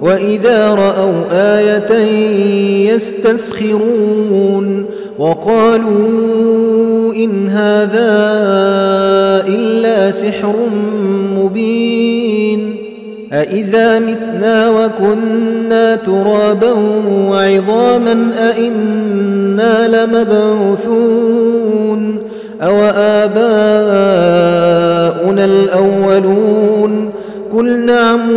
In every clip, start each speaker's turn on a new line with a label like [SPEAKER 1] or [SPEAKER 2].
[SPEAKER 1] وإذا رأوا آية يستسخرون وقالوا إن هذا إلا سحر مبين أإذا متنا وكنا ترابا وعظاما أإنا لمبعوثون أو آباؤنا الأولون قل نعم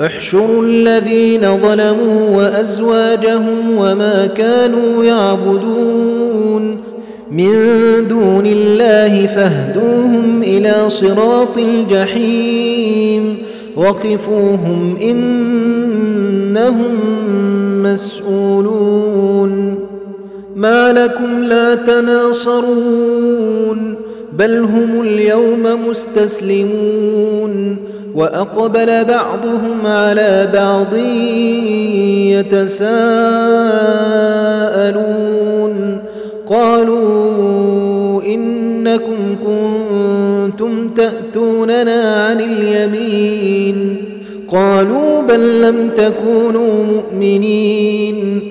[SPEAKER 1] احشروا الذين ظلموا وأزواجهم وما كانوا يعبدون من دون الله فاهدوهم إلى صراط الجحيم وقفوهم إنهم مسؤولون ما لكم لا تناصرون بل هم اليوم مستسلمون وأقبل بعضهم على بعض يتساءلون. قالوا إنكم كنتم تأتوننا عن اليمين. قالوا بل لم تكونوا مؤمنين.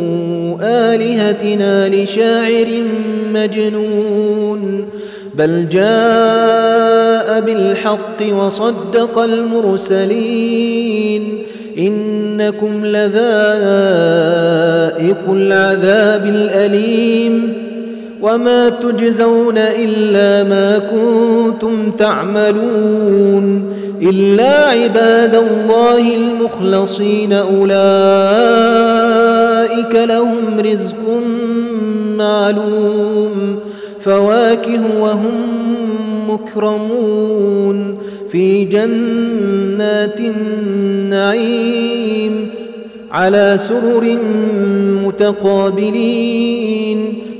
[SPEAKER 1] آلهتنا لشاعر مجنون بل جاء بالحق وصدق المرسلين إنكم لذائق العذاب الأليم وما تجزون إلا ما كنتم تعملون إلا عباد الله المخلصين أولئك لهم رزق معلوم فواكه وهم مكرمون في جنات النعيم على سرر متقابلين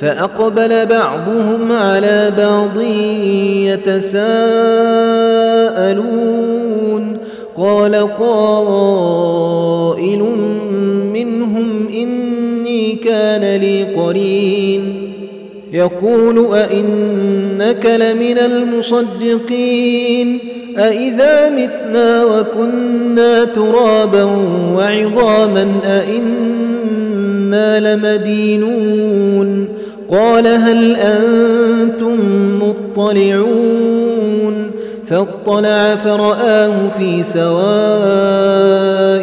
[SPEAKER 1] فأقبل بعضهم على بعض يتساءلون. قال قائل منهم إني كان لي قرين. يقول أئنك لمن المصدقين. أئذا متنا وكنا ترابا وعظاما أئنا لمدينون. قال هل أنتم مطلعون فاطلع فرآه في سواء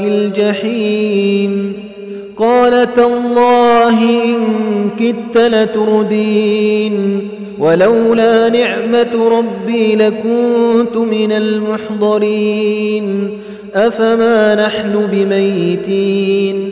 [SPEAKER 1] الجحيم قال تالله إن كدت لتردين ولولا نعمة ربي لكنت من المحضرين أفما نحن بميتين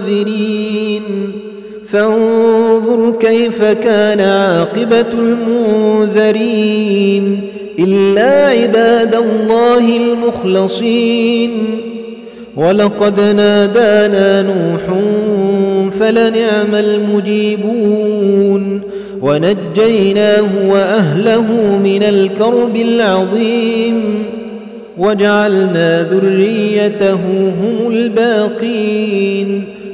[SPEAKER 1] منذرين فانظر كيف كان عاقبة المنذرين. إلا عباد الله المخلصين. ولقد نادانا نوح فلنعم المجيبون. ونجيناه وأهله من الكرب العظيم. وجعلنا ذريته هم الباقين.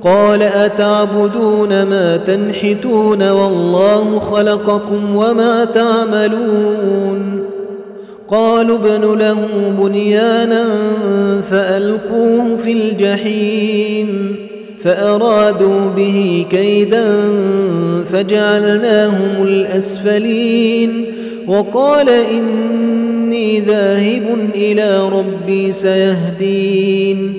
[SPEAKER 1] قال أتعبدون ما تنحتون والله خلقكم وما تعملون قالوا ابن له بنيانا فألقوه في الجحيم فأرادوا به كيدا فجعلناهم الأسفلين وقال إني ذاهب إلى ربي سيهدين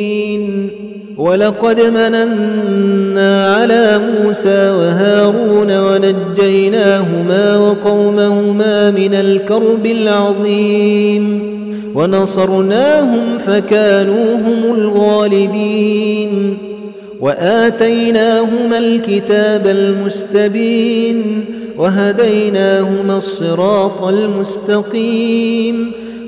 [SPEAKER 1] ولقد مننا على موسى وهارون ونجيناهما وقومهما من الكرب العظيم ونصرناهم فكانوا هم الغالبين وآتيناهما الكتاب المستبين وهديناهما الصراط المستقيم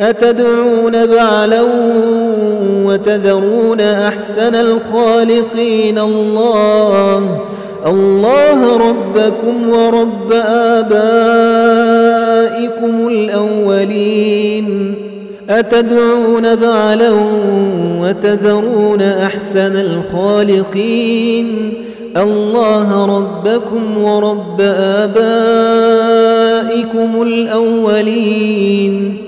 [SPEAKER 1] أتدعون بعلا وتذرون أحسن الخالقين الله؟ الله ربكم ورب آبائكم الأولين. أتدعون بعلا وتذرون أحسن الخالقين؟ الله ربكم ورب آبائكم الأولين.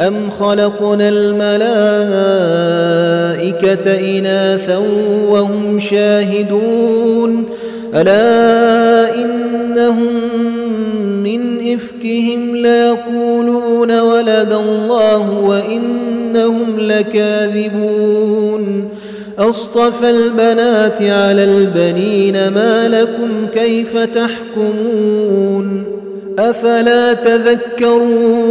[SPEAKER 1] أم خلقنا الملائكة إناثا وهم شاهدون ألا إنهم من إفكهم ليقولون ولد الله وإنهم لكاذبون أصطفى البنات على البنين ما لكم كيف تحكمون أفلا تذكرون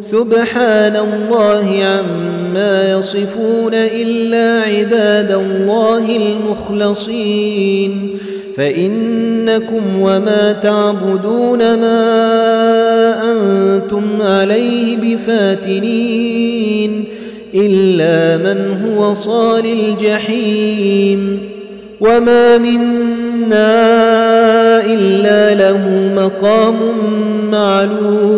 [SPEAKER 1] سبحان الله عما يصفون إلا عباد الله المخلصين. فإنكم وما تعبدون ما أنتم عليه بفاتنين إلا من هو صال الجحيم. وما منا إلا له مقام معلوم.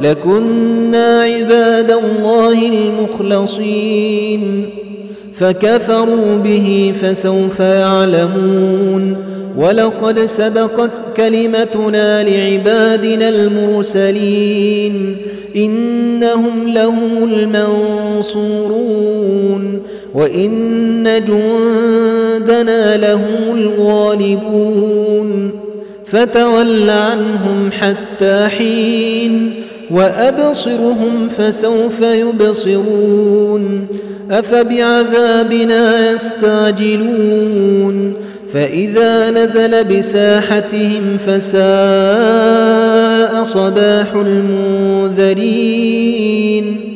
[SPEAKER 1] لكنا عباد الله المخلصين فكفروا به فسوف يعلمون ولقد سبقت كلمتنا لعبادنا المرسلين إنهم لهم المنصورون وإن جندنا لهم الغالبون فتول عنهم حتى حين وأبصرهم فسوف يبصرون أفبعذابنا يستعجلون فإذا نزل بساحتهم فساء صباح المنذرين